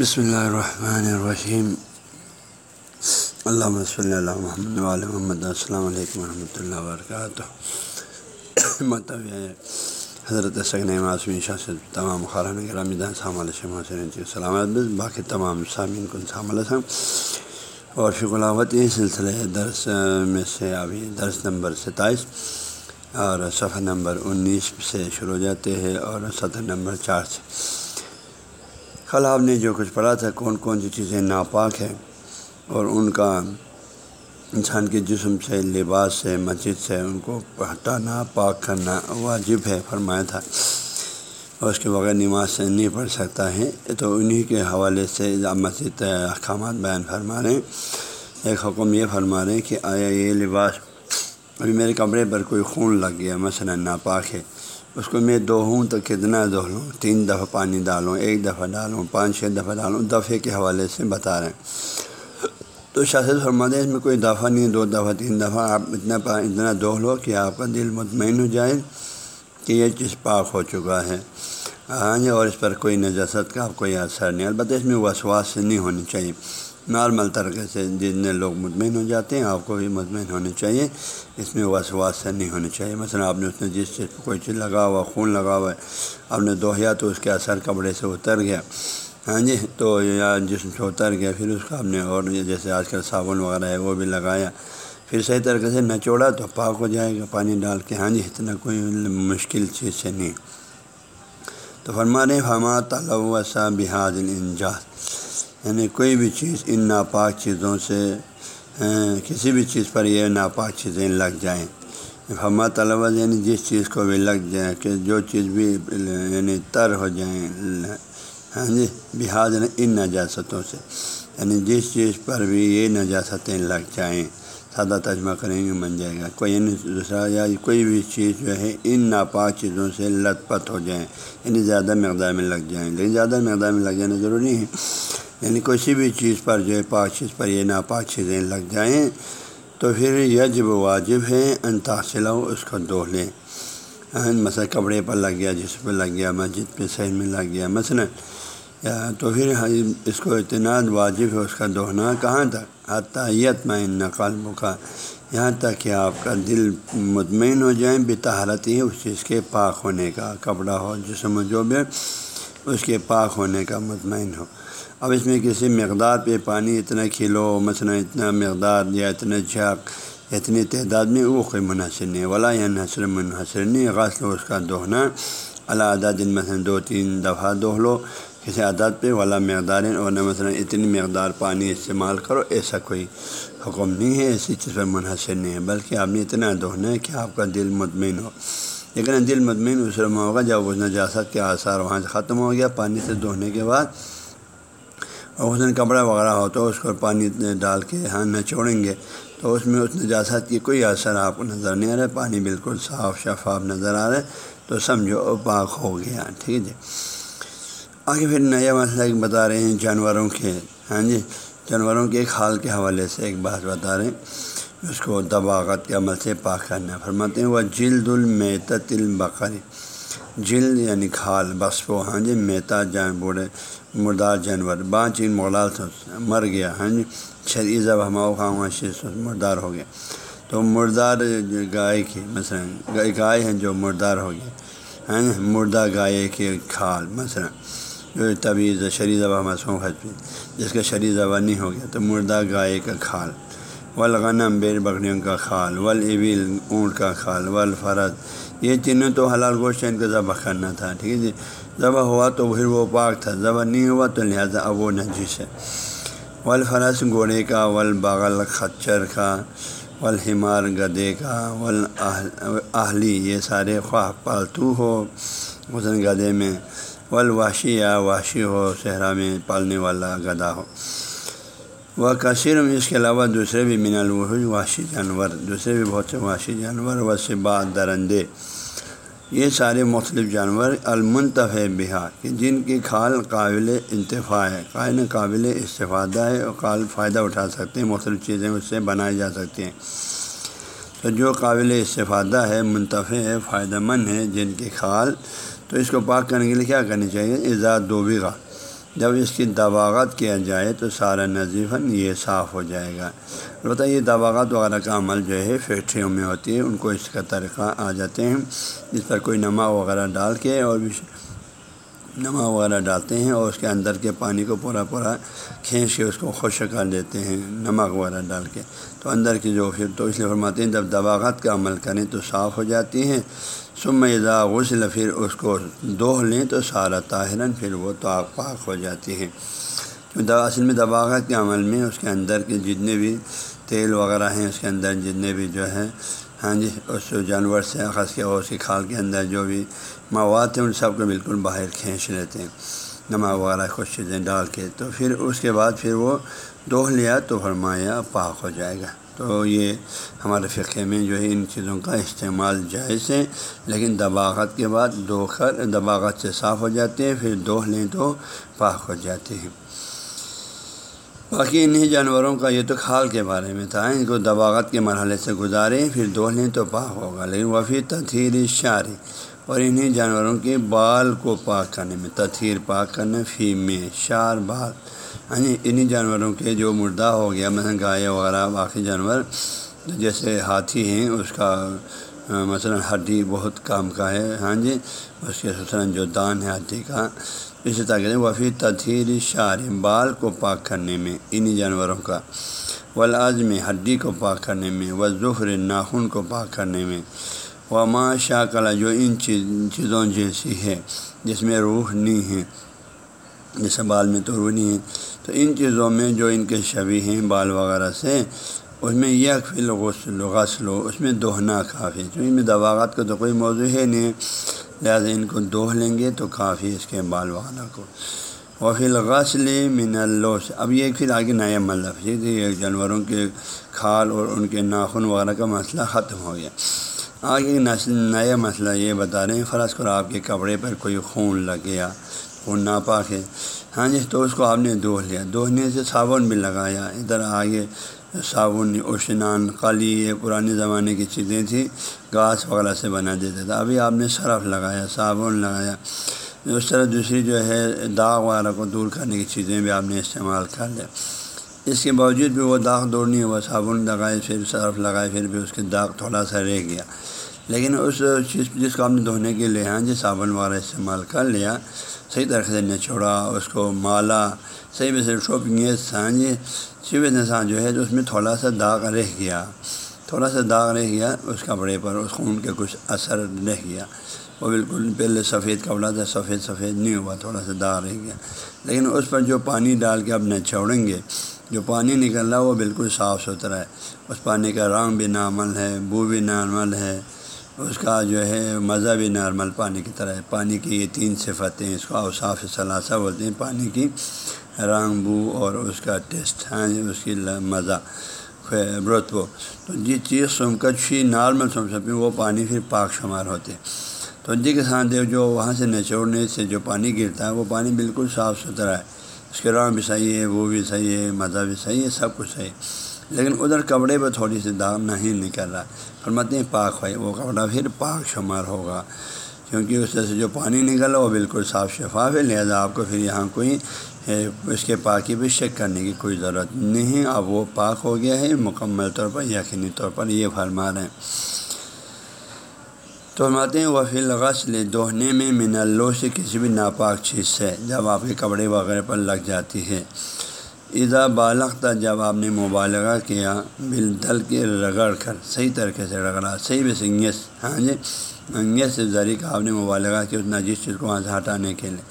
بسم اللہ الرحمن الرحیم۔ اللہ صلی اللہ محمد علیہ محمد۔ السلام علیکم ورحمۃ اللہ وبرکاتہ۔ مطلب حضرت سگن معصومی شاہ سے تمام خارن گرامی السلام علیہ سلامت باقی تمام سامعین کو السلام اور فکلاوت یہ سلسلے درس میں سے ابھی درس نمبر ستائیس اور صفحہ نمبر انیس سے شروع ہو جاتے ہیں اور سطح نمبر چار سے۔ کل آپ نے جو کچھ پڑھا تھا، کون کون سی چیزیں ناپاک ہیں اور ان کا انسان کے جسم سے، لباس سے، مسجد سے ان کو ہٹانا پاک کرنا واجب ہے، فرمایا تھا۔ اور اس کے بغیر نماز سے نہیں پڑھ سکتا ہے۔ تو انہی کے حوالے سے مسجد احکامات بیان فرما رہے ہیں۔ ایک حکم یہ فرما رہے ہیں کہ آیا یہ لباس ابھی میرے کپڑے پر کوئی خون لگ گیا، مثلا ناپاک ہے۔ اس کو میں دو ہوں تو کتنا دو لوں تین دفعہ پانی ڈالوں، ایک دفعہ ڈالوں، پانچ، چھ دفعہ ڈالوں، دفعے کے حوالے سے بتا رہے ہیں۔ تو شاست فرماتے ہیں، اس میں کوئی دفعہ نہیں، دو دفعہ، تین دفعہ، آپ اتنا اتنا دو لو کہ آپ کا دل مطمئن ہو جائے کہ یہ چیز پاک ہو چکا ہے۔ ہاں جی اور اس پر کوئی نجاست کا کوئی اثر نہیں، البتہ اس میں وسواس نہیں ہونی چاہیے۔ نارمل طریقے سے جتنے لوگ مطمئن ہو جاتے ہیں، آپ کو بھی مطمئن ہونے چاہیے۔ اس میں وسواس سے نہیں ہونی چاہیے۔ مثلا آپ نے اس نے جس چیز پہ کوئی چیز لگا ہوا، خون لگا ہوا ہے آپ نے دوہیا تو اس کے اثر کپڑے سے اتر گیا۔ ہاں جی؟ تو یا جسم سے اتر گیا، پھر اس کا آپ نے اور جیسے آج کل صابن وغیرہ ہے، وہ بھی لگایا۔ پھر صحیح طریقے سے نچوڑا تو پاک ہو جائے گا پانی ڈال کے۔ ہاں جی؟ اتنا کوئی مشکل چیز سے نہیں۔ تو فرما رہے ہما طلب بحاد انجاز یعنی کوئی بھی چیز ان ناپاک چیزوں سے ہاں، کسی بھی چیز پر یہ ناپاک چیزیں لگ جائیں۔ ہما طلبا یعنی جس چیز کو بھی لگ جائے، کہ جو چیز بھی یعنی تر ہو جائیں ہاں جی بحاظ ان نجاستوں سے۔ یعنی جس چیز پر بھی یہ نجاستیں لگ جائیں، سادہ تجمہ کریں گے، بن جائے گا۔ کوئی یعنی دوسرا، یا کوئی بھی چیز جو ہے، ان ناپاک چیزوں سے لت پت ہو جائیں یعنی زیادہ مقدار میں لگ جائیں۔ لیکن زیادہ مقدار میں لگ جانا ضروری ہے۔ یعنی کسی بھی چیز پر جو ہے پاک چیز پر یہ ناپاک چیزیں لگ جائیں تو پھر یجب واجب ہے، ان تاثل اس کو دو لیں۔ مثلا کپڑے پر لگ گیا جس پہ لگ گیا، مسجد پہ شہر میں لگ گیا، مثلا۔ یا تو پھر اس کو اعتناد واجب ہے، اس کا دوہنا کہاں تک؟ حتیت میں نقل کا یہاں تک کہ آپ کا دل مطمئن ہو جائیں بتحرت ہی اس چیز کے پاک ہونے کا، کپڑا ہو، جسم جو بھی اس کے پاک ہونے کا مطمئن ہو۔ اب اس میں کسی مقدار پہ پانی اتنا کھلو، مثلا اتنا مقدار یا اتنا جھاگ اتنی تعداد میں وہ کوئی منحصر نہیں، ولا یا نثر منحصر نہیں، غسل اس کا دوہنا اللہ عدد دن مثلاً دو تین دفعہ دوہ لو، کسی عدد پہ ولا مقدار اور نہ مثلاً اتنی مقدار پانی استعمال کرو، ایسا کوئی حکم نہیں ہے ایسی چیز پر منحصر نہیں ہے، بلکہ آپ نے اتنا دوہنا ہے کہ آپ کا دل مطمئن ہو۔ لیکن دل مطمئن اس میں ہوگا جب اس نجاست کے آثار وہاں سے ختم ہو گیا، پانی سے دھونے کے بعد اور اس دن کپڑا وغیرہ ہو تو اس کو پانی ڈال کے ہاں نہ گے تو اس میں اس نجاست کی کوئی اثر آپ کو نظر نہیں آ رہا ہے، پانی بالکل صاف شفاف نظر آ رہا ہے، تو سمجھو پاک ہو گیا، ٹھیک ہے جی۔ آگے پھر نیا مسئلہ ایک بتا رہے ہیں جانوروں کے ہاں جی جانوروں کے ایک حال کے حوالے سے ایک بات بتا رہے ہیں۔ اس کو دباغت کے عمل سے پاک کرنا فرماتے ہیں وہ جلد المیت البقری جلد یعنی کھال، بسپو ہاں جی میتا جان بوڑھے مردار جانور بانچ ان مغلال مر گیا ہاں جی؟ شری ضب ہماؤ خواہ شیش مردار ہو گیا۔ تو مردار گائے کی مثلاً گائے ہیں جو مردار ہو گیا ہاں جی؟ مردہ گائے کی کھال، مثلاً۔ جو طویز شری ضبع مسوں خطبی جس کا شری ضبع نہیں ہو گیا، تو مردہ گائے کا کھال۔ ولغنم بیر بکریوں کا کھال ول ابل اونٹ کا کھال ول فرد یہ تینوں تو حلال گوشت ان کا ذبح کرنا تھا، ٹھیک ہے جی؟ ذبح ہوا تو پھر وہ پاک تھا ذبح نہیں ہوا تو لہٰذا اب وہ نجیس ہے۔ ولفرس گھوڑے کا ول بغل خچر کا ولحمار گدے کا ول اہلی یہ سارے خواہ پالتو ہو حسن گدے میں۔ ول واشی یا واشی ہو، صحرا میں پالنے والا گدا ہو۔ وہ کثیر میں اس کے علاوہ دوسرے بھی من الوحج واشی جانور۔ دوسرے بھی بہت سے واشی جانور و سے درندے۔ یہ سارے مختلف جانور المنطف بہار کہ جن کی کھال قابل انتفاع ہے قائن قابل استفادہ ہے اور کال فائدہ اٹھا سکتے ہیں، مختلف چیزیں اس سے بنائی جا سکتی ہیں۔ تو جو قابل استفادہ ہے، منتفع ہے، فائدہ مند ہے جن کی کھال، تو اس کو پاک کرنے کے لیے کیا کرنی چاہیے؟ ایزاد دوبی کا جب اس کی دباغت کیا جائے تو سارا نظیفاً یہ صاف ہو جائے گا۔ البتہ یہ دباغت وغیرہ کا عمل جو ہے، فیکٹریوں میں ہوتی ہے، ان کو اس کا طریقہ آ جاتے ہیں جس پر کوئی نمک وغیرہ ڈال کے اور بھی نمک وغیرہ ڈالتے ہیں اور اس کے اندر کے پانی کو پورا پورا کھینچ کے اس کو خشک کر دیتے ہیں، نمک وغیرہ ڈال کے۔ تو اندر کی جو پھر تو اس لیے فرماتے ہیں، جب دباغت کا عمل کریں تو صاف ہو جاتی ہیں۔ سم اذا غسل پھر اس کو دوہ لیں تو سارا طاہرن پھر وہ تو پاک ہو جاتی ہے اصل میں دباغت کے عمل میں اس کے اندر کے جتنے بھی تیل وغیرہ ہیں، اس کے اندر جتنے بھی جو ہے ہاں جی اس جانور سے، خاص کے اور اس کی کھال کے اندر جو بھی مواد ہیں، ان سب کو بالکل باہر کھینچ لیتے ہیں۔ نمک وغیرہ کچھ چیزیں ڈال کے تو پھر اس کے بعد پھر وہ دوہ لیا تو فرمایا پاک ہو جائے گا۔ تو یہ ہمارے فقے میں جو ہے ان چیزوں کا استعمال جائز ہے، لیکن دباغت کے بعد دو کر دباغت سے صاف ہو جاتے ہیں، پھر دوہ لیں تو پاک ہو جاتے ہیں۔ باقی انہیں جانوروں کا یہ تو کھال کے بارے میں تھا، ان کو دباغت کے مرحلے سے گزاریں، پھر دو لیں تو پاک ہوگا۔ لیکن وفی تطہیر شار اور انہیں جانوروں کے بال کو پاک کرنے میں، تطہیر پاک کرنے فی میں شار بال۔ یعنی انہیں جانوروں کے جو مردہ ہو گیا، مثلا گائے وغیرہ، باقی جانور جیسے ہاتھی ہیں، اس کا، مثلا ہڈی بہت کام کا ہے۔ ہاں جی اس کے مثلاً جو دان ہے ہاتھی کا۔ اسی طرح وفی تطہیر شار یعنی بال کو پاک کرنے میں انہی جانوروں کا۔ ولاز میں ہڈی کو پاک کرنے میں و ظفر ناخن کو پاک کرنے میں۔ و ماں شاہ کلا جو ان چیزوں جیسی ہے، جس میں روح نہیں ہے جیسے بال میں تو روح نہیں ہے، تو ان چیزوں میں جو ان کے شبی ہیں، بال وغیرہ سے، اس میں یک فل غسل غسل ہو اس میں دوہنا کافی چونکہ ان میں دواغات کا تو کوئی موضوع ہے نہیں، لہٰذا ان کو دوہ لیں گے تو کافی اس کے بال وغیرہ کو۔ اور پھر غسل من اللوس اب یہ پھر آگے نیا مطلب یہ جانوروں کے کھال اور ان کے ناخن وغیرہ کا مسئلہ ختم ہو گیا۔ آگے نیا مسئلہ یہ بتا رہے ہیں، فرض کرو آپ کے کپڑے پر کوئی خون لگ گیا، خون ناپاک ہے۔ ہاں جی تو اس کو آپ نے دوہ لیا۔ دوہنے سے صابن بھی لگایا۔ ادھر آگے صابن، اشنان، قلی، یہ پرانے زمانے کی چیزیں تھیں گھاس وغیرہ سے بنا دیتے تھے ابھی آپ نے صرف لگایا، صابن لگایا۔ اس طرح دوسری جو ہے، داغ وغیرہ کو دور کرنے کی چیزیں بھی آپ نے استعمال کر لیا۔ اس کے باوجود بھی وہ داغ دور نہیں ہوا، صابن لگائے، پھر صرف لگائے، پھر بھی اس کے داغ تھوڑا سا رہ گیا۔ لیکن اس چیز جس کو آپ نے دھونے کے لیے ہاں جی صابن وغیرہ استعمال کر لیا، صحیح طریقے سے نچوڑا اس کو مالا، صحیح میں سے شوپنگ ہاں جی شیو نسان جو ہے، تو اس میں تھوڑا سا داغ رہ گیا۔ تھوڑا سا داغ رہ گیا، اس کپڑے پر اس خون کے کچھ اثر رہ گیا۔ وہ بالکل پہلے سفید کپڑا تھا، سفید سفید نہیں ہوا، تھوڑا سا داغ رہ گیا۔ لیکن اس پر جو پانی ڈال کے اب نہ چھوڑیں گے، جو پانی نکل رہا وہ بالکل صاف ستھرا ہے۔ اس پانی کا رنگ بھی نارمل ہے، بو بھی نارمل ہے۔ اس کا جو ہے مزہ بھی نارمل پانی کی طرح ہے۔ پانی کی یہ تین صفتیں اس کو اوصاف ثلاثہ بولتے ہیں، پانی کی رنگ بو اور اس کا ٹیسٹ۔ ہاں جی، اس کی مزہ۔ برت وہ۔ تو جس چیز سمکچی نارمل سم سکتے وہ پانی پھر پاک شمار ہوتے۔ تو جی کے ساتھ جو وہاں سے نچوڑنے سے جو پانی گرتا ہے، وہ پانی بالکل صاف ستھرا ہے۔ اس کے رنگ بھی صحیح ہے، وہ بھی صحیح ہے، مزہ بھی صحیح ہے، سب کچھ صحیح ہے۔ لیکن ادھر کپڑے پہ تھوڑی سی داغ نہیں نکل رہا۔ فرماتے ہیں پاک ہوئے وہ کپڑا پھر پاک شمار ہوگا، کیونکہ اس سے جو پانی نکلا وہ بالکل صاف شفاف ہے، لہذا آپ کو پھر یہاں کوئی اس کے پاکی بھی چیک کرنے کی کوئی ضرورت نہیں۔ اب وہ پاک ہو گیا ہے، مکمل طور پر، یقینی طور پر یہ فرما رہے ہیں۔ تو فرماتے ہیں وہ فی الغسل، دوہنے میں من اللہ سے کسی بھی ناپاک چیز سے، جب آپ کے کپڑے وغیرہ پر لگ جاتی ہے۔ اذا بالغ جب آپ نے مبالغہ کیا بل دل کے رگڑ کر، صحیح طریقے سے رگڑا، صحیح بھی سنگیس ہاں جی؟ انگیس سے ذریعہ آپ نے مبالغہ کیا اس نجیس چیز کو وہاں سے ہٹانے کے لیے۔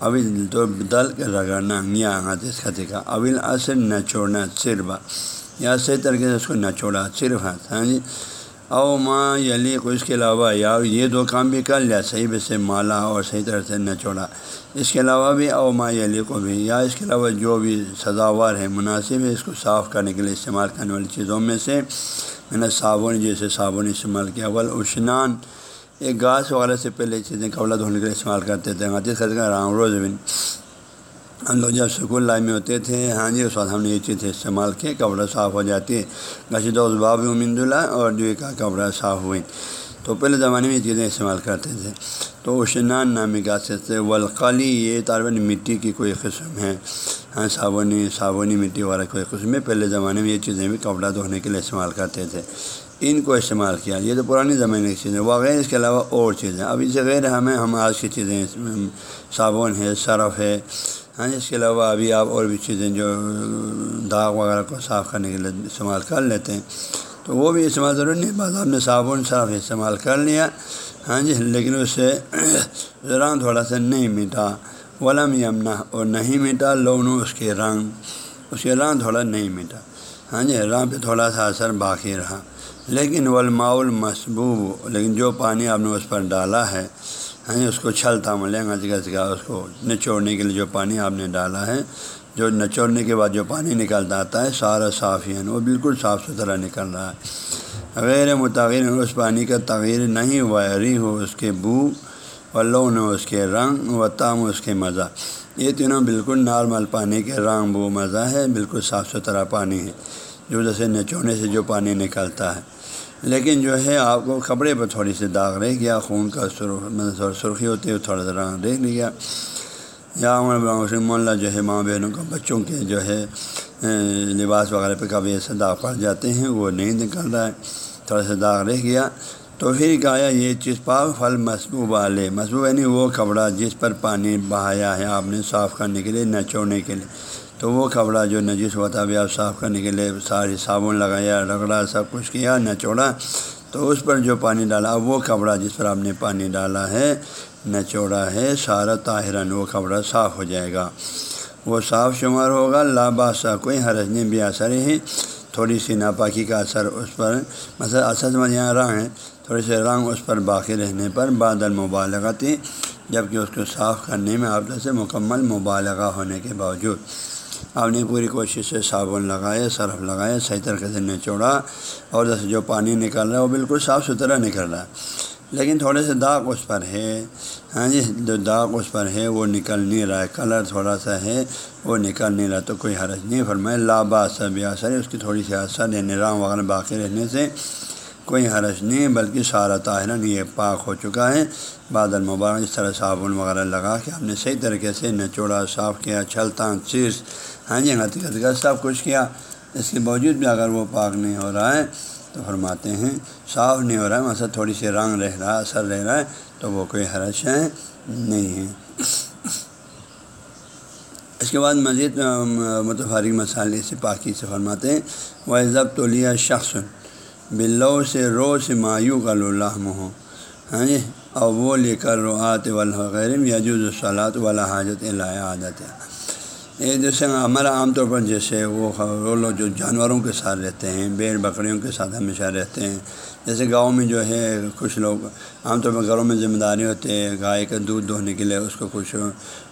ابل تو دل کے رگڑنا یا اس خطے کا ابل اصل نہ چھوڑنا صرف، یا صحیح طریقے سے اس کو نہ چھوڑا صرف ہاتھ ہاں جی؟ او ماں یلی کو اس کے علاوہ یا یہ دو کام بھی کر لیا، صحیح بھی سے مالا اور صحیح طرح سے نہ چھوڑا اس کے علاوہ بھی او ماں یلی کو بھی، یا اس کے علاوہ جو بھی سزاوار ہے مناسب ہے اس کو صاف کرنے کے لیے استعمال کرنے والی چیزوں میں سے میں نے صابن، جیسے صابن استعمال کیا۔ اول اشنان، ایک گھاس وغیرہ سے پہلے چیزیں کپڑا دھونے کے لیے استعمال کرتے تھے۔ غاتی خرید کا رام روز بن ہم لوگ جب سکول لائن میں ہوتے تھے ہاں جی اس وقت ہم نے یہ چیزیں استعمال کی کپڑا صاف ہو جاتی ہے گشید و باب امند اللہ اور جو کا کپڑا صاف ہوئی تو پہلے زمانے میں یہ چیزیں استعمال کرتے تھے۔ تو اشنان نامی کا سے ولقلی یہ طالباً مٹی کی کوئی قسم ہے۔ ہاں صابنی صابنی مٹی والا کوئی قسم ہے۔ پہلے زمانے میں یہ چیزیں بھی کپڑا دھونے کے لیے استعمال کرتے تھے۔ ان کو استعمال کیا۔ یہ تو پرانی زمانے کی چیزیں۔ وغیرہ اس کے علاوہ اور چیزیں۔ اب اس غیر ہمیں، ہم آج کی چیزیں، صابن ہے، صرف ہے۔ ہاں اس کے علاوہ ابھی آپ اور بھی چیزیں جو داغ وغیرہ کو صاف کرنے کے لیے استعمال کر لیتے ہیں، تو وہ بھی استعمال ضروری نہیں بعض آپ نے صابن صرف استعمال کر لیا۔ ہاں جی لیکن اس سے رنگ تھوڑا سا نہیں میٹھا ولم یمنا اور نہیں میٹھا لونو، اس کے رنگ، اس کے رنگ تھوڑا نہیں میٹھا ہاں جی رنگ پہ تھوڑا سا اثر باقی رہا۔ لیکن ولماول مصبوب لیکن جو پانی آپ نے اس پر ڈالا ہے ہاں اس کو چھلتا ملے گا جگہ جگہ اس کو نچوڑنے کے لیے جو پانی آپ نے ڈالا ہے، جو نچوڑنے کے بعد جو پانی نکلتا آتا ہے، سارا صاف ہی ہے، وہ بالکل صاف ستھرا نکل رہا ہے۔ غیر متغیر اس پانی کا تغیر نہیں، وائری ہو اس کے بو و لون اس کے رنگ و تام اس کے مزہ۔ یہ تینوں بالکل نارمل پانی کے رنگ، بو، مزہ ہے، بالکل صاف ستھرا پانی ہے۔ جو جیسے نچوڑنے سے جو پانی نکلتا ہے۔ لیکن جو ہے، آپ کو کپڑے پر تھوڑی سی داغ رہ گیا، خون کا سرخ سرخی ہوتی ہے، تھوڑا سا رہ لیا یا اللہ جو ہے، ماں بہنوں کا بچوں کے جو ہے لباس وغیرہ پہ کبھی ایسے داغ پڑ جاتے ہیں، وہ نہیں نکل رہا ہے، تھوڑا سا داغ رہ گیا۔ تو پھر کہا یہ چیز پاک، پھل مصبوب والے۔ مصبوب یعنی وہ کپڑا جس پر پانی بہایا ہے، آپ نے صاف کرنے کے لیے، نچوڑنے کے لیے۔ تو وہ کپڑا جو نجیس ہوتا بھی آپ صاف کرنے کے لیے ساری صابن لگایا، رگڑا، سب کچھ کیا، نہ چوڑا تو اس پر جو پانی ڈالا وہ کپڑا جس پر آپ نے پانی ڈالا ہے، نہ چوڑا ہے، سارا طاہرن وہ کپڑا صاف ہو جائے گا۔ وہ صاف شمار ہوگا لاباسا کوئی حرج نہیں بھی اثر ہی۔ تھوڑی سی ناپاکی کا اثر اس پر، مثلا اثر میں یہاں رنگ ہے تھوڑے سے رنگ اس پر باقی رہنے پر بادل مبالغہ تھی، جبکہ اس کو صاف کرنے میں آپ سے مکمل مبالغہ ہونے کے باوجود۔ آپ نے پوری کوشش سے صابن لگائے صرف لگائے، صحیح طریقے سے نچوڑا اور جیسے جو پانی نکل رہا ہے وہ بالکل صاف ستھرا نکل رہا ہے۔ لیکن تھوڑے سے داغ اس پر ہے۔ ہاں جی جو داغ اس پر ہے وہ نکل نہیں رہا ہے، کلر تھوڑا سا ہے، وہ نکل نہیں رہا تو کوئی حرج نہیں۔ فرمائے لابا سب اثر ہے اس کی تھوڑی سی اثر ہے نرام وغیرہ باقی رہنے سے کوئی حرج نہیں، بلکہ سارا طاہرن یہ پاک ہو چکا ہے۔ بادل مبارک، اس طرح صابن وغیرہ لگا کے ہم نے صحیح طریقے سے نچوڑا، صاف کیا، چھلتا چیز ہاں جی حقیقت کا سب کچھ کیا، اس کے باوجود بھی اگر وہ پاک نہیں ہو رہا ہے تو فرماتے ہیں، صاف نہیں ہو رہا ہے، مثلا تھوڑی سی رنگ رہ رہا ہے، اثر رہ رہا ہے، تو وہ کوئی حرش ہے؟ نہیں ہے۔ اس کے بعد مزید متفارق مسالے سے پاکی سے فرماتے ہیں وہ ضبط لیا شخص بلو سے رو سے مایو کا اللہ ہو ہاں جی اور وہ لے کر روحات وغیرہ یجوز الصلاۃ والا حاجت عادت ہے یہ جیسے ہمارا عام طور پر جیسے وہ لوگ جو جانوروں کے ساتھ رہتے ہیں بیڑ بکریوں کے ساتھ ہمیشہ رہتے ہیں۔ جیسے گاؤں میں جو ہے، کچھ لوگ عام طور پر گھروں میں ذمہ داری ہوتے ہیں گائے کا دودھ دھونے کے لیے اس کو کچھ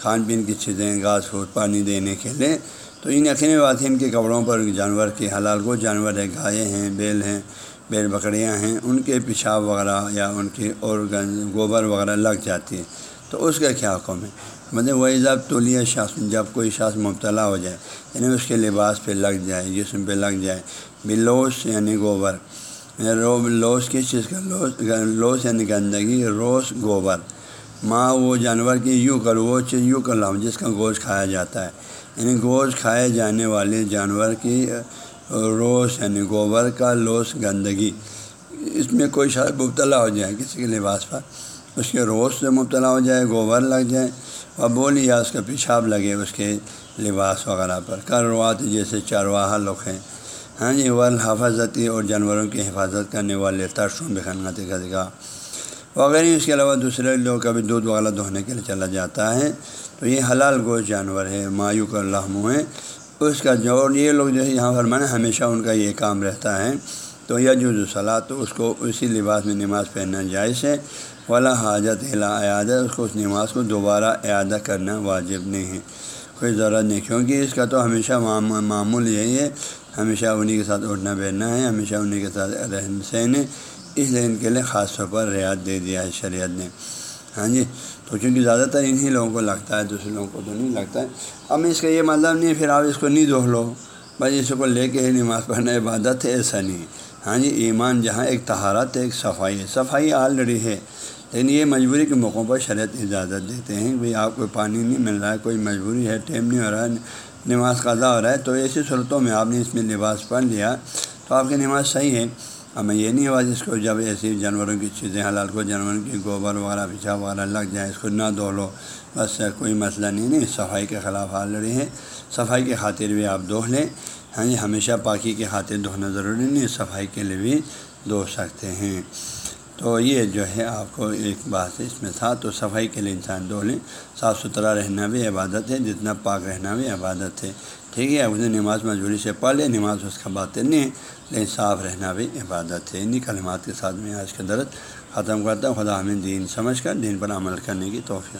کھان پین کی چیزیں، گھاس پھوس پانی دینے کے لیے۔ تو ان یقینی بات ہے، ان کے کپڑوں پر جانور کے حلال کو جانور ہے گائے ہیں، بیل ہیں بیل بکریاں ہیں، ان کے پیشاب وغیرہ یا ان کی اور گوبر وغیرہ لگ جاتی ہے تو اس کا کیا حکم ہے؟ مطلب وہی ضب تولیہ شخص، جب کوئی شخص مبتلا ہو جائے یعنی اس کے لباس پہ لگ جائے، جسم پہ لگ جائے بلوس یعنی گوبر یعنی رو لوس کس چیز کا؟ لوس لوس یعنی گندگی روس گوبر۔ ماں وہ جانور کی یوں کر وہ چیز یوں کر لاؤں جس کا گوشت کھایا جاتا ہے۔ یعنی گوشت کھائے جانے والے جانور کی روس یعنی گوبر کا لوس گندگی۔ اس میں کوئی شاید مبتلا ہو جائے کسی کے لباس پر اس کے روز سے مبتلا ہو جائے، گوبر لگ جائے اور بولی یا اس کا پیشاب لگے اس کے لباس وغیرہ پر۔ کروات جیسے چارواہا لوگ ہیں۔ ہاں جی ول حفاظتی اور جانوروں کی حفاظت کرنے والے ترسوں بخنگتی کا۔ دکھا وغیرہ اس کے علاوہ دوسرے لوگ کبھی دودھ وغیرہ دھونے کے لیے چلا جاتا ہے۔ تو یہ حلال گوشت جانور ہے مایو کا لحم ہے اس کا جو اور یہ لوگ جو ہے، یہاں پر ہمیشہ ان کا یہ کام رہتا ہے۔ تو یہ جو صلاح تو اس کو اسی لباس میں نماز پہننا جائز ہے۔ ولا حاجت اعادہ، اس کو اس نماز کو دوبارہ اعادہ کرنا واجب نہیں ہے۔ کوئی ضرورت نہیں، کیونکہ اس کا تو ہمیشہ معمول یہی ہے، ہمیشہ انہیں کے ساتھ اٹھنا بیٹھنا ہے، ہمیشہ انہیں کے ساتھ رہن سہن ہے۔ اس لیے ان کے لیے خاص طور پر رعایت دے دیا ہے شریعت نے۔ ہاں جی تو چونکہ زیادہ تر انہیں لوگوں کو لگتا ہے، دوسرے لوگوں کو تو نہیں لگتا ہے۔ اب اس کا یہ مطلب نہیں پھر آپ اس کو نہیں دو لو۔ بھائی اس کو لے کے ہی نماز پڑھنا عبادت ہے، ایسا نہیں۔ ہاں جی ایمان جہاں ایک تہارت ہے، ایک صفائی ہے۔ صفائی آلریڈی ہے۔ لیکن یہ مجبوری کے موقعوں پر شرط اجازت دیتے ہیں کہ آپ کو پانی نہیں مل رہا ہے، کوئی مجبوری ہے ٹائم نہیں ہو رہا ہے، نماز قضا ہو رہا ہے، تو ایسی صورتوں میں آپ نے اس میں لباس پہن لیا تو آپ کی نماز صحیح ہے۔ ہمیں یہ نہیں ہوا جس کو جب ایسی جانوروں کی چیزیں حلال کو جانوروں کی گوبر وغیرہ پچھا وغیرہ لگ جائے، اس کو نہ دھو لو، بس کوئی مسئلہ نہیں نہیں، صفائی کے خلاف آلریڈی ہے۔ صفائی کی خاطر بھی آپ دھو لیں۔ ہاں جی ہمیشہ پاکی کی خاطر دھونا ضروری نہیں، صفائی کے لیے بھی دھو سکتے ہیں۔ تو یہ جو ہے آپ کو ایک بات اس میں تھا تو صفائی کے لیے انسان دھو لیں، صاف ستھرا رہنا بھی عبادت ہے، جتنا پاک رہنا بھی عبادت ہے۔ ٹھیک ہے اس نے نماز مجبوری سے پڑھ لے نماز اس کا باتیں نہیں ہے، لیکن صاف رہنا بھی عبادت ہے۔ انہیں کلمات کے ساتھ میں آج کا درد ختم کرتا ہوں۔ خدا ہمیں دین سمجھ کر، دین پر عمل کرنے کی توفیق